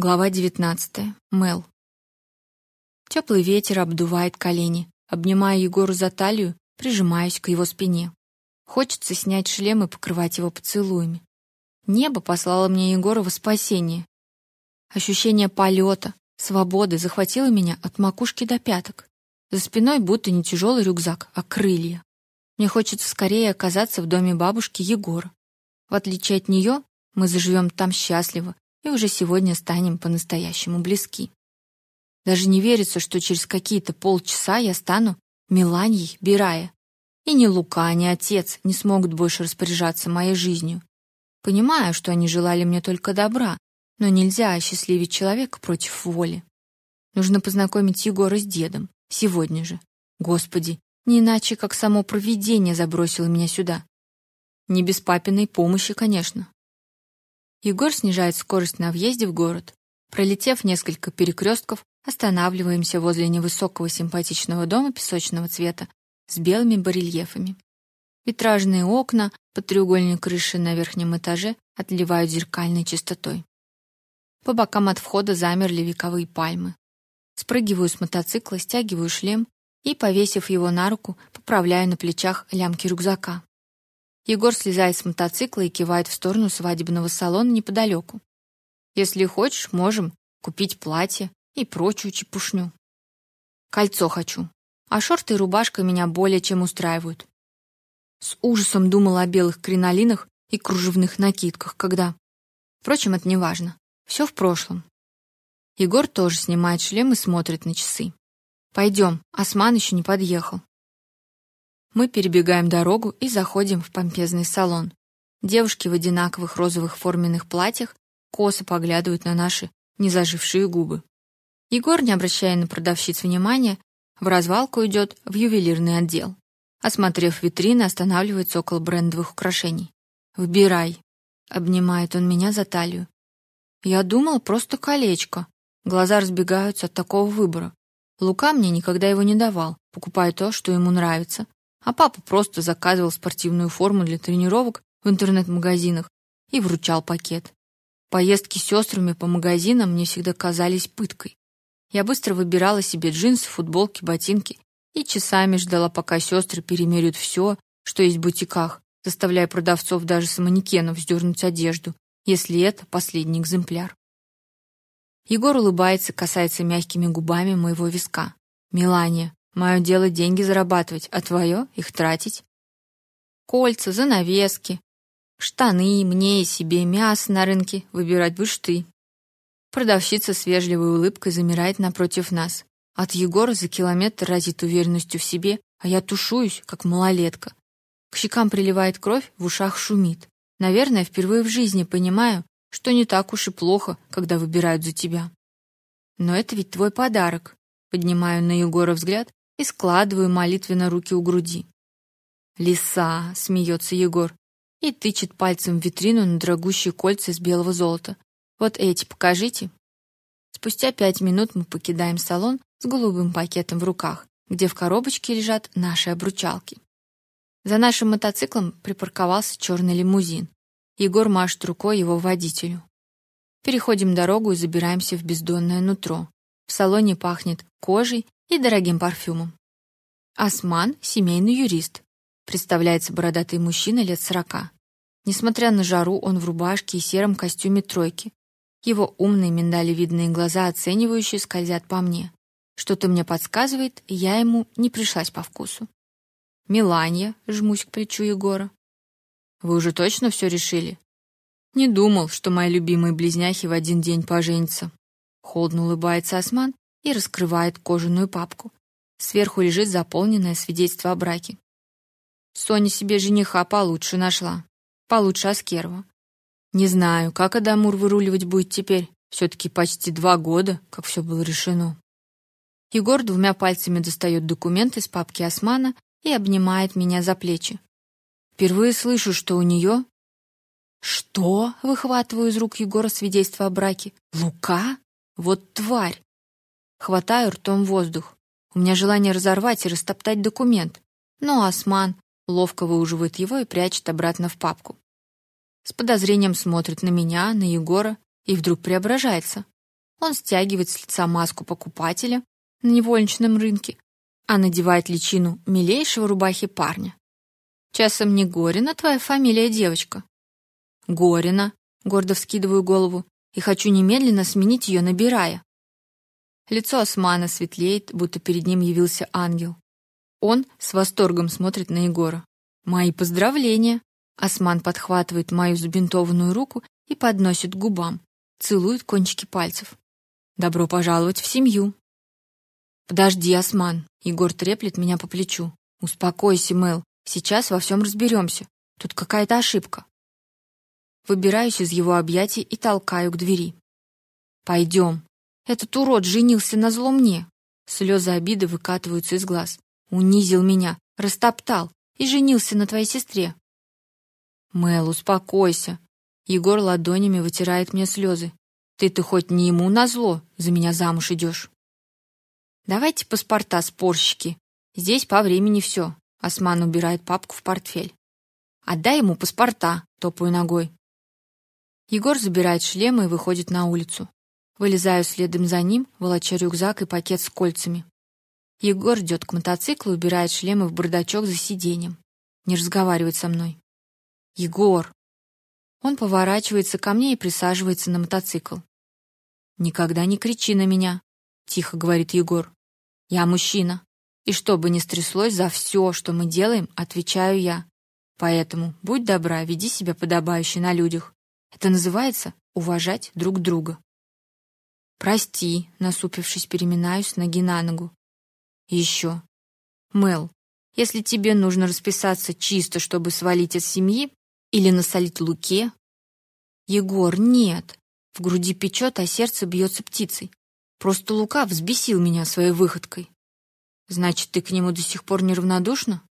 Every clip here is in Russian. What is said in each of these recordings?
Глава 19. Мел. Теплый ветер обдувает колени. Обнимая Егора за талию, прижимаюсь к его спине. Хочется снять шлем и покрывать его поцелуями. Небо послало мне Егорова спасение. Ощущение полета, свободы захватило меня от макушки до пяток. За спиной будто не тяжелый рюкзак, а крылья. Мне хочется скорее оказаться в доме бабушки Егора. В отличие от нее, мы заживем там счастливо и уже сегодня станем по-настоящему близки. Даже не верится, что через какие-то полчаса я стану Миланьей Бирая. И ни Лука, ни отец не смогут больше распоряжаться моей жизнью. Понимаю, что они желали мне только добра, но нельзя осчастливить человека против воли. Нужно познакомить Егора с дедом сегодня же. Господи, не иначе как само провидение забросило меня сюда. Не без папиной помощи, конечно. Егор снижает скорость на въезде в город. Пролетев несколько перекрестков, останавливаемся возле невысокого симпатичного дома песочного цвета с белыми барельефами. Витражные окна под треугольной крышей на верхнем этаже отливают зеркальной чистотой. По бокам от входа замерли вековые пальмы. Спрыгиваю с мотоцикла, стягиваю шлем и, повесив его на руку, поправляю на плечах лямки рюкзака. Егор слезает с мотоцикла и кивает в сторону свадебного салона неподалеку. Если хочешь, можем купить платье и прочую чепушню. Кольцо хочу. А шорты и рубашка меня более чем устраивают. С ужасом думала о белых кринолинах и кружевных накидках, когда... Впрочем, это не важно. Все в прошлом. Егор тоже снимает шлем и смотрит на часы. Пойдем, Осман еще не подъехал. Мы перебегаем дорогу и заходим в помпезный салон. Девушки в одинаковых розовых форменных платьях косо поглядывают на наши незажившие губы. Егор, не обращая на продавщиц внимания, в развалку идет в ювелирный отдел. Осмотрев витрины, останавливается около брендовых украшений. «Выбирай», — обнимает он меня за талию. Я думал, просто колечко. Глаза разбегаются от такого выбора. Лука мне никогда его не давал, покупая то, что ему нравится, а папа просто заказывал спортивную форму для тренировок в интернет-магазинах и вручал пакет. Поездки с сестрами по магазинам мне всегда казались пыткой. Я быстро выбирала себе джинсы, футболки, ботинки и часами ждала, пока сестры перемерят все, что есть в бутиках, заставляя продавцов даже с манекенов сдернуть одежду, если это последний экземпляр. Егор улыбается, касается мягкими губами моего виска. Милания, Мое дело деньги зарабатывать, а твое — их тратить. Кольца, занавески, штаны, мне и себе, мясо на рынке выбирать будешь ты. Продавщица с вежливой улыбкой замирает напротив нас. От Егора за километр разит уверенностью в себе, а я тушуюсь, как малолетка. К щекам приливает кровь, в ушах шумит. Наверное, впервые в жизни понимаю, что не так уж и плохо, когда выбирают за тебя. Но это ведь твой подарок. Поднимаю на Егора взгляд и складываю молитвенно руки у груди. «Лиса!» — смеется Егор и тычет пальцем в витрину на дорогущие кольца из белого золота. «Вот эти покажите». Спустя пять минут мы покидаем салон с голубым пакетом в руках, где в коробочке лежат наши обручалки. За нашим мотоциклом припарковался черный лимузин. Егор машет рукой его водителю. Переходим дорогу и забираемся в бездонное нутро. В салоне пахнет кожей и дорогим парфюмом. Осман — семейный юрист. Представляется бородатый мужчина лет сорока. Несмотря на жару, он в рубашке и сером костюме тройки. Его умные миндалевидные глаза оценивающие скользят по мне. Что-то мне подсказывает, я ему не пришлась по вкусу. Миланья, жмусь к плечу Егора. Вы уже точно все решили? Не думал, что мои любимые близняхи в один день поженятся. Холодно улыбается Осман и раскрывает кожаную папку. Сверху лежит заполненное свидетельство о браке. Соня себе жениха получше нашла. Получше Аскерова. Не знаю, как Адамур выруливать будет теперь. Все-таки почти два года, как все было решено. Егор двумя пальцами достает документ из папки Османа и обнимает меня за плечи. Впервые слышу, что у нее... Что? Выхватываю из рук Егора свидетельство о браке. Лука? Вот тварь! Хватаю ртом воздух. У меня желание разорвать и растоптать документ. Но Осман ловко выуживает его и прячет обратно в папку. С подозрением смотрит на меня, на Егора и вдруг преображается. Он стягивает с лица маску покупателя на невольничном рынке, а надевает личину милейшего рубахи парня. Часом не Горина твоя фамилия, девочка? Горина, гордо вскидываю голову и хочу немедленно сменить ее, набирая. Лицо Османа светлеет, будто перед ним явился ангел. Он с восторгом смотрит на Егора. Мои поздравления. Осман подхватывает мою забинтованную руку и подносит к губам, целует кончики пальцев. Добро пожаловать в семью. Подожди, Осман. Егор треплет меня по плечу. Успокойся, Мэл. Сейчас во всем разберемся. Тут какая-то ошибка. Выбираюсь из его объятий и толкаю к двери. Пойдем. Этот урод женился на зло мне. Слезы обиды выкатываются из глаз. Унизил меня, растоптал, и женился на твоей сестре. Мэл, успокойся. Егор ладонями вытирает мне слезы. Ты-то хоть не ему назло за меня замуж идешь. Давайте паспорта, спорщики. Здесь по времени все. Осман убирает папку в портфель. Отдай ему паспорта, топаю ногой. Егор забирает шлем и выходит на улицу. Вылезаю следом за ним, волоча рюкзак и пакет с кольцами. Егор идет к мотоциклу, убирает шлемы в бардачок за сиденьем. Не разговаривает со мной. Егор. Он поворачивается ко мне и присаживается на мотоцикл. Никогда не кричи на меня, тихо говорит Егор. Я мужчина, и что бы ни стряслось, за все, что мы делаем, отвечаю я. Поэтому будь добра, веди себя подобающе на людях. Это называется уважать друг друга. Прости, насупившись, переминаюсь ноги на ногу. Еще. Мэл, если тебе нужно расписаться чисто, чтобы свалить из семьи или насолить Луке... Егор, нет. В груди печет, а сердце бьется птицей. Просто Лука взбесил меня своей выходкой. Значит, ты к нему до сих пор неравнодушна?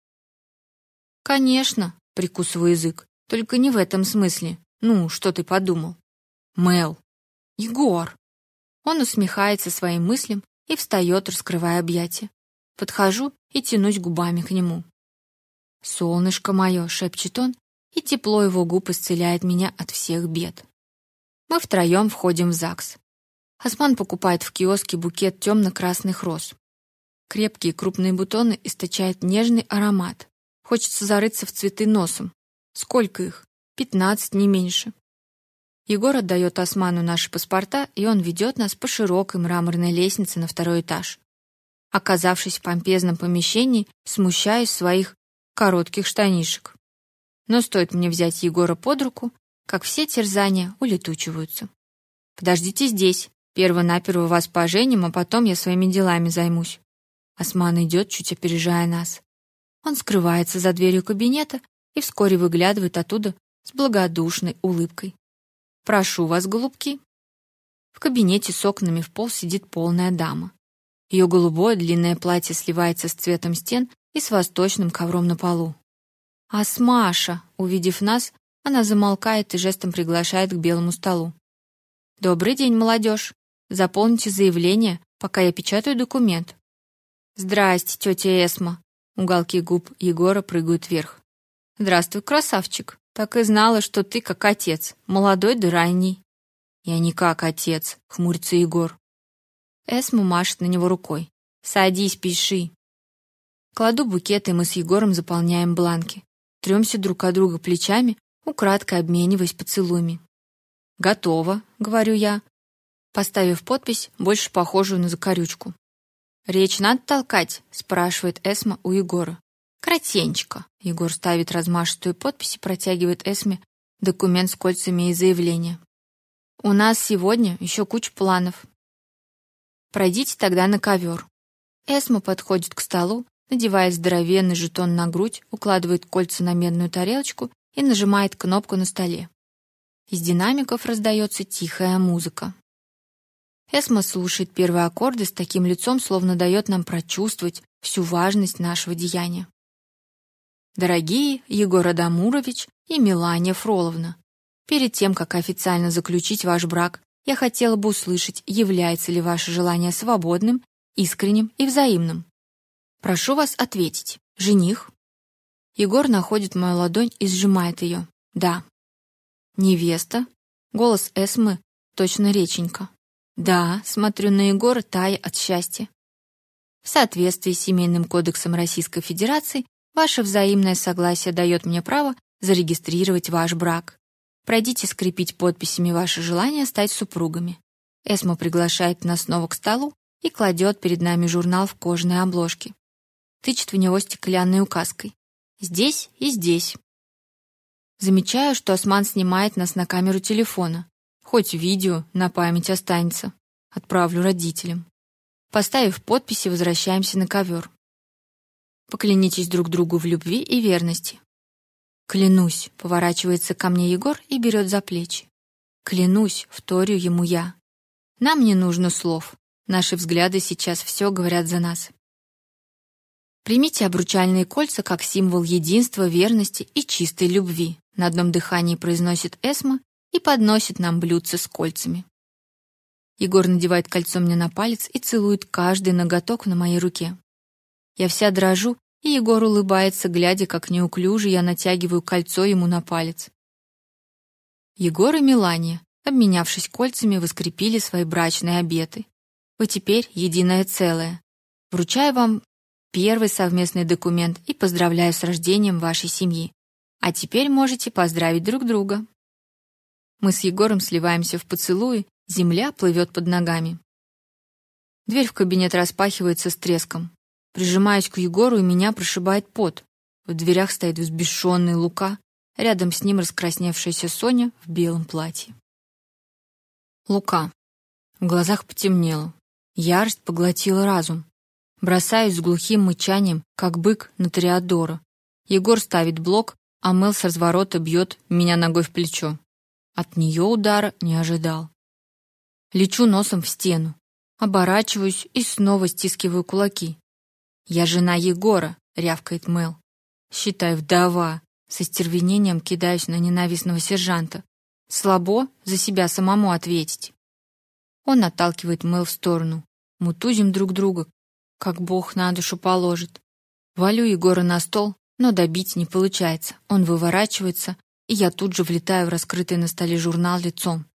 Конечно, прикусываю язык. Только не в этом смысле. Ну, что ты подумал? Мэл. Егор. Он усмехается своим мыслям и встает, раскрывая объятия. Подхожу и тянусь губами к нему. Солнышко мое, шепчет он, и тепло его губ исцеляет меня от всех бед. Мы втроем входим в ЗАГС. Осман покупает в киоске букет темно-красных роз. Крепкие крупные бутоны источают нежный аромат. Хочется зарыться в цветы носом. Сколько их? Пятнадцать, не меньше. Егор отдает Осману наши паспорта, и он ведет нас по широкой мраморной лестнице на второй этаж. Оказавшись в помпезном помещении, смущаюсь своих коротких штанишек. Но стоит мне взять Егора под руку, как все терзания улетучиваются. Подождите здесь. Перво-наперво вас поженим, а потом я своими делами займусь. Осман идет, чуть опережая нас. Он скрывается за дверью кабинета и вскоре выглядывает оттуда с благодушной улыбкой. Прошу вас, голубки. В кабинете с окнами в пол сидит полная дама. Ее голубое длинное платье сливается с цветом стен и с восточным ковром на полу. А Смаша, увидев нас, она замолкает и жестом приглашает к белому столу. Добрый день, молодежь. Заполните заявление, пока я печатаю документ. Здрасте, тетя Эсма. Уголки губ Егора прыгают вверх. Здравствуй, красавчик. Так и знала, что ты как отец, молодой да ранний. Я не как отец, хмурится Егор. Эсма машет на него рукой. Садись, пиши. Кладу букет, и мы с Егором заполняем бланки. Трёмся друг от друга плечами, украдкой обмениваясь поцелуями. Готово, говорю я, поставив подпись, больше похожую на закорючку. Речь надо толкать, спрашивает Эсма у Егора. Кратенько. Егор ставит размашистую подпись и протягивает Эсме документ с кольцами и заявление. У нас сегодня еще куча планов. Пройдите тогда на ковер. Эсма подходит к столу, надевает здоровенный жетон на грудь, укладывает кольца на медную тарелочку и нажимает кнопку на столе. Из динамиков раздается тихая музыка. Эсма слушает первые аккорды с таким лицом, словно дает нам прочувствовать всю важность нашего деяния. Дорогие Егор Адамурович и Милания Фроловна, перед тем, как официально заключить ваш брак, я хотела бы услышать, является ли ваше желание свободным, искренним и взаимным. Прошу вас ответить. Жених? Егор находит мою ладонь и сжимает ее. Да. Невеста? Голос Эсмы точно реченька. Да, смотрю на Егора, тая от счастья. В соответствии с Семейным кодексом Российской Федерации, ваше взаимное согласие дает мне право зарегистрировать ваш брак. Пройдите скрепить подписями ваше желание стать супругами. Эсмо приглашает нас снова к столу и кладет перед нами журнал в кожаной обложке. Тычет в него стеклянной указкой. Здесь и здесь. Замечаю, что Осман снимает нас на камеру телефона. Хоть видео на память останется. Отправлю родителям. Поставив подписи, возвращаемся на ковер. Поклянитесь друг другу в любви и верности. Клянусь, поворачивается ко мне Егор и берет за плечи. Клянусь, вторю ему я. Нам не нужно слов. Наши взгляды сейчас все говорят за нас. Примите обручальные кольца как символ единства, верности и чистой любви. На одном дыхании произносит Эсма и подносит нам блюдце с кольцами. Егор надевает кольцо мне на палец и целует каждый ноготок на моей руке. Я вся дрожу и Егор улыбается, глядя, как неуклюже я натягиваю кольцо ему на палец. Егор и Милания, обменявшись кольцами, воскрепили свои брачные обеты. Вы теперь единое целое. Вручаю вам первый совместный документ и поздравляю с рождением вашей семьи. А теперь можете поздравить друг друга. Мы с Егором сливаемся в поцелуи, земля плывет под ногами. Дверь в кабинет распахивается с треском. Прижимаюсь к Егору, и меня прошибает пот. В дверях стоит взбешенный Лука, рядом с ним раскрасневшаяся Соня в белом платье. Лука. В глазах потемнело. Ярость поглотила разум. Бросаюсь с глухим мычанием, как бык на Тореадора. Егор ставит блок, а Мел с разворота бьет меня ногой в плечо. От нее удара не ожидал. Лечу носом в стену, оборачиваюсь и снова стискиваю кулаки. «Я жена Егора», — рявкает Мэл. «Считай, вдова». Со стервенением кидаюсь на ненавистного сержанта. Слабо за себя самому ответить. Он отталкивает Мэл в сторону. Мутузим друг друга, как Бог на душу положит. Валю Егора на стол, но добить не получается. Он выворачивается, и я тут же влетаю в раскрытый на столе журнал лицом.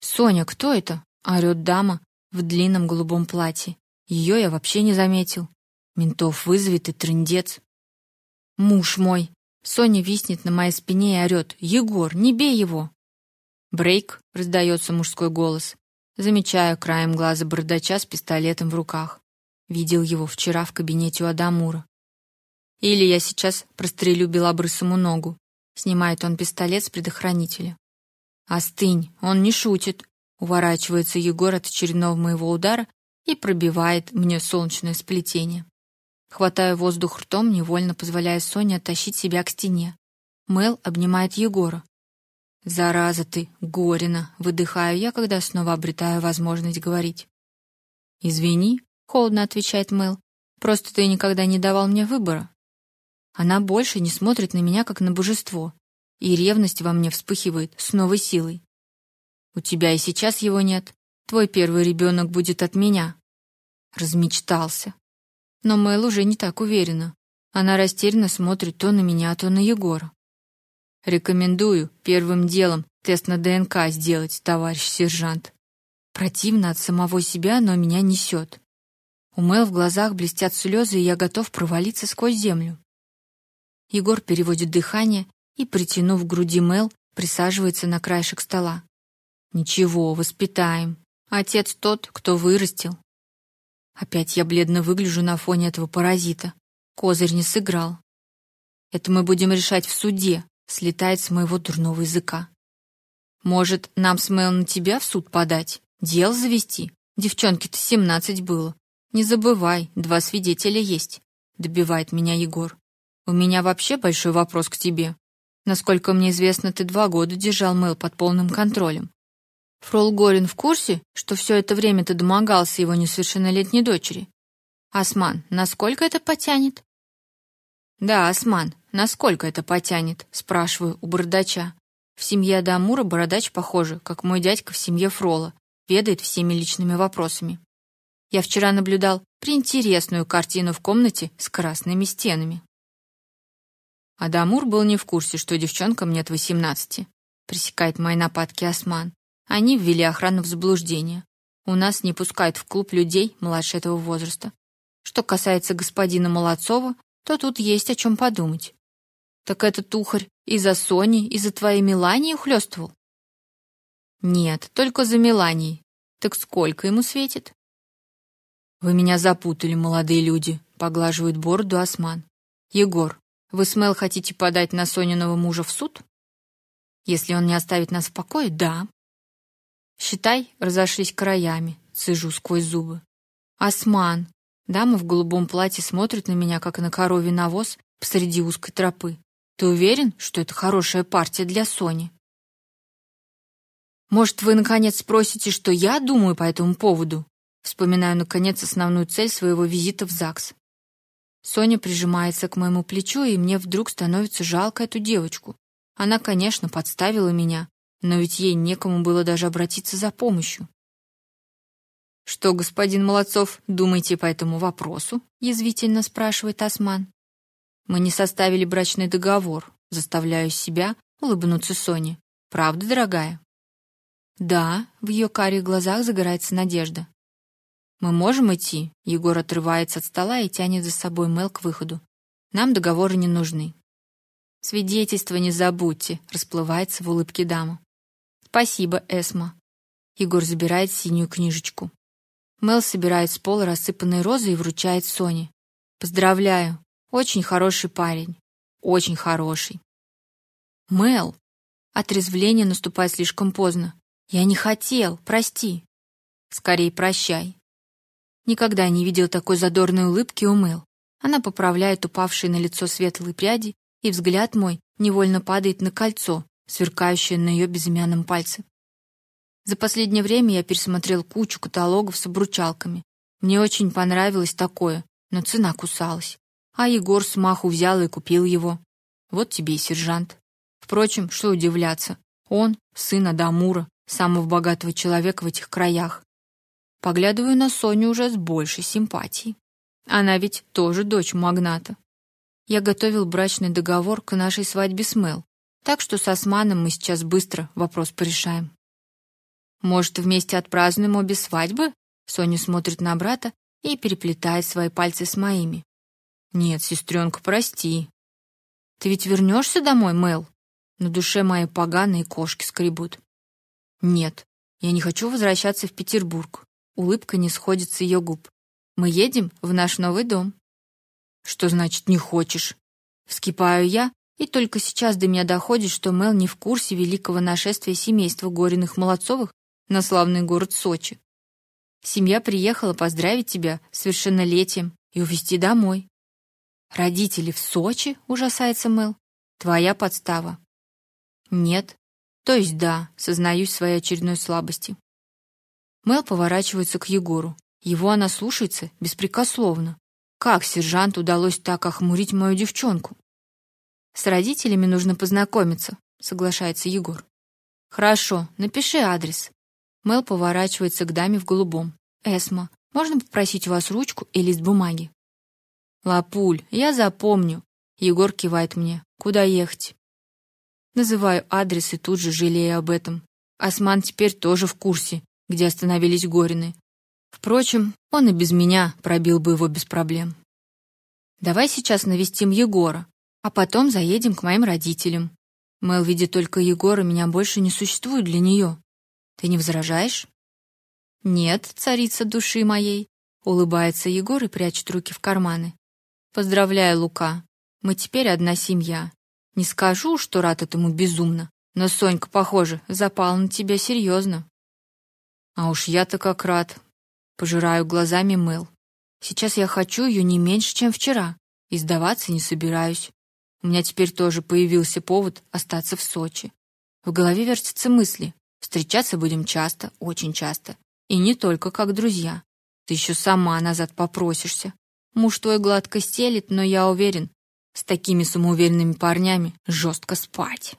«Соня, кто это?» — орёт дама в длинном голубом платье. Ее я вообще не заметил. Ментов вызовет и трындец. Муж мой. Соня виснет на моей спине и орет. Егор, не бей его. Брейк, раздается мужской голос. Замечаю краем глаза бардача с пистолетом в руках. Видел его вчера в кабинете у Адамура. Или я сейчас прострелю белобрысому ногу. Снимает он пистолет с предохранителя. Остынь, он не шутит. Уворачивается Егор от очередного моего удара и пробивает мне солнечное сплетение. Хватаю воздух ртом, невольно позволяя Соне оттащить себя к стене. Мэл обнимает Егора. Зараза ты, Горина, выдыхаю я, когда снова обретаю возможность говорить. Извини, холодно отвечает Мэл. Просто ты никогда не давал мне выбора. Она больше не смотрит на меня как на божество, и ревность во мне вспыхивает с новой силой. У тебя и сейчас его нет. Твой первый ребенок будет от меня. Размечтался. Но Мэл уже не так уверена. Она растерянно смотрит то на меня, то на Егора. Рекомендую первым делом тест на ДНК сделать, товарищ сержант. Противно от самого себя, но меня несет. У Мэл в глазах блестят слезы, и я готов провалиться сквозь землю. Егор переводит дыхание и, притянув к груди Мэл, присаживается на краешек стола. Ничего, воспитаем. Отец тот, кто вырастил. Опять я бледно выгляжу на фоне этого паразита. Козырь не сыграл. Это мы будем решать в суде, слетает с моего дурного языка. Может, нам с Мэл на тебя в суд подать, дел завести? Девчонке-то семнадцать было. Не забывай, два свидетеля есть, добивает меня Егор. У меня вообще большой вопрос к тебе. Насколько мне известно, ты два года держал Мэл под полным контролем. Фрол Горин в курсе, что все это время ты домогался его несовершеннолетней дочери? Осман, насколько это потянет? Да, Осман, насколько это потянет, спрашиваю у бородача. В семье Адамура бородач, похоже, как мой дядька в семье Фрола, ведает всеми личными вопросами. Я вчера наблюдал приинтересную картину в комнате с красными стенами. Адамур был не в курсе, что девчонкам нет восемнадцати. Пресекает мои нападки Осман. Они ввели охрану в заблуждение. У нас не пускают в клуб людей младше этого возраста. Что касается господина Молодцова, то тут есть о чем подумать. Так этот тухарь из-за Сони, из-за твоей Мелании ухлёстывал? Нет, только за Меланией. Так сколько ему светит? Вы меня запутали, молодые люди, поглаживает бороду Осман. Егор, вы с Мел хотите подать на Сониного мужа в суд? Если он не оставит нас в покое, да. Считай, разошлись краями, цежу сквозь зубы. Осман, дама в голубом платье смотрит на меня, как на коровий навоз посреди узкой тропы. Ты уверен, что это хорошая партия для Сони? Может, вы наконец спросите, что я думаю по этому поводу? Вспоминаю наконец основную цель своего визита в ЗАГС. Соня прижимается к моему плечу, и мне вдруг становится жалко эту девочку. Она, конечно, подставила меня, но ведь ей некому было даже обратиться за помощью. Что, господин Молодцов, думаете по этому вопросу? язвительно спрашивает Осман. Мы не составили брачный договор. Заставляю себя улыбнуться Соне. Правда, дорогая? Да, в ее карих глазах загорается надежда. Мы можем идти. Егор отрывается от стола и тянет за собой Мел к выходу. Нам договоры не нужны. Свидетельства не забудьте, расплывается в улыбке дама. Спасибо, Эсма. Егор забирает синюю книжечку. Мел собирает с пола рассыпанные розы и вручает Соне. Поздравляю. Очень хороший парень. Очень хороший. Мел. Отрезвление наступает слишком поздно. Я не хотел, прости. Скорей прощай. Никогда не видел такой задорной улыбки у Мел. Она поправляет упавшие на лицо светлые пряди, и взгляд мой невольно падает на кольцо, сверкающее на ее безымянном пальце. За последнее время я пересмотрел кучу каталогов с обручалками. Мне очень понравилось такое, но цена кусалась. А Егор с маху взял и купил его. Вот тебе и сержант. Впрочем, что удивляться. Он сын Адамура, самого богатого человека в этих краях. Поглядываю на Соню уже с большей симпатией. Она ведь тоже дочь магната. Я готовил брачный договор к нашей свадьбе с Мел, так что с Османом мы сейчас быстро вопрос порешаем. Может, вместе отпразднуем обе свадьбы? Соня смотрит на брата и переплетает свои пальцы с моими. Нет, сестренка, прости. Ты ведь вернешься домой, Мэл? На душе мои поганые кошки скребут. Нет, я не хочу возвращаться в Петербург. Улыбка не сходит с ее губ. Мы едем в наш новый дом. Что значит не хочешь? Вскипаю я, и только сейчас до меня доходит, что Мэл не в курсе великого нашествия семейства Гориных Молодцовых на славный город Сочи. Семья приехала поздравить тебя с совершеннолетием и увезти домой. Родители в Сочи? ужасается Мэл. Твоя подстава. Нет. То есть да, сознаюсь в своей очередной слабости. Мэл поворачивается к Егору. Его она слушается беспрекословно. Как сержанту удалось так охмурить мою девчонку? С родителями нужно познакомиться, соглашается Егор. Хорошо, напиши адрес. Мэл поворачивается к даме в голубом. Эсма, можно попросить у вас ручку и лист бумаги? Лапуль, я запомню. Егор кивает мне. Куда ехать? Называю адрес и тут же жалею об этом. Осман теперь тоже в курсе, где остановились Горины. Впрочем, он и без меня пробил бы его без проблем. Давай сейчас навестим Егора, а потом заедем к моим родителям. Мэл видит только Егора, меня больше не существует для нее. Ты не возражаешь? Нет, царица души моей, улыбается Егор и прячет руки в карманы. Поздравляю, Лука. Мы теперь одна семья. Не скажу, что рад этому безумно, но Сонька, похоже, запала на тебя серьезно. А уж я-то как рад. Пожираю глазами Мэл. Сейчас я хочу ее не меньше, чем вчера, и сдаваться не собираюсь. У меня теперь тоже появился повод остаться в Сочи. В голове вертятся мысли. Встречаться будем часто, очень часто, и не только как друзья. Ты еще сама назад попросишься. Муж твой гладко стелит, но я уверен, с такими самоуверенными парнями жестко спать.